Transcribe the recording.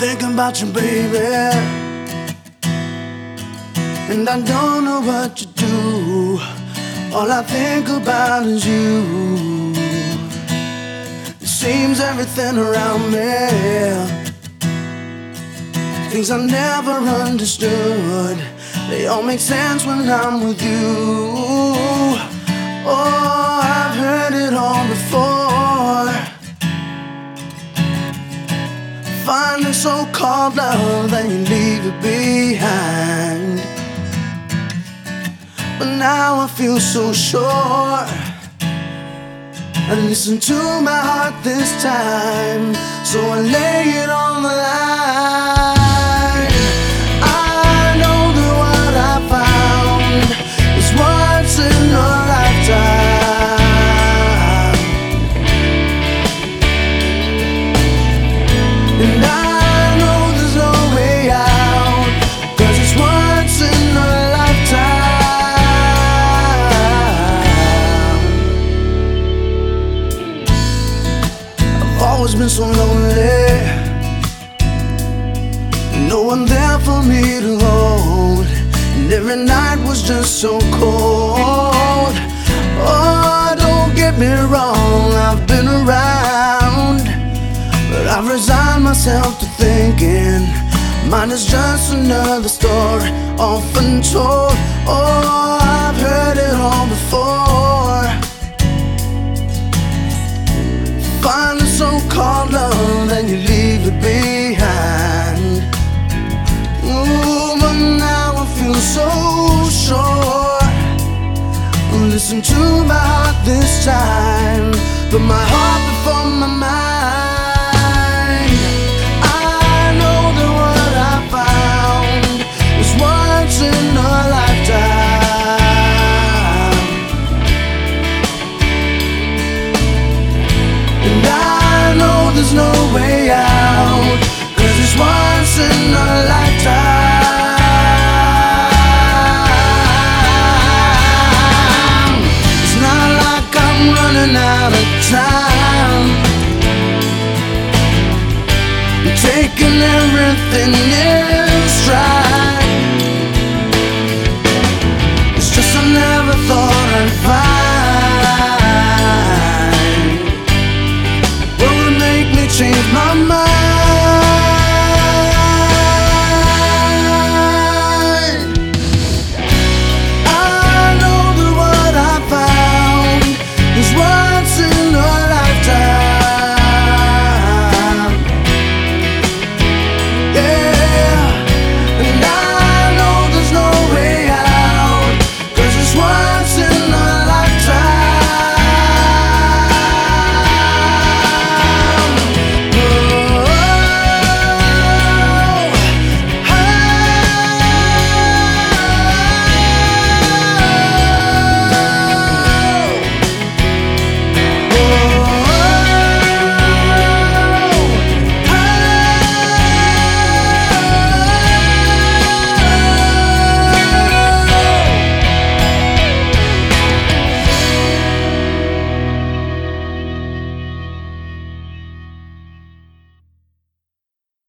thinking about you, baby. And I don't know what to do. All I think about is you. Seems everything around me. Things I never understood. They all make sense when I'm with you. Oh, I've heard it all before. Finding so called love, then you leave it behind. But now I feel so sure. And listen to my heart this time, so I lay it on the line. I know that what I found is once in a lifetime. And I so lonely. No one there for me to hold. And every night was just so cold. Oh, don't get me wrong, I've been around. But I've resigned myself to thinking mine is just another story, often told. Oh, I've heard it all before. But my heart everything is right. It's just I never thought I'd find make me change my mind.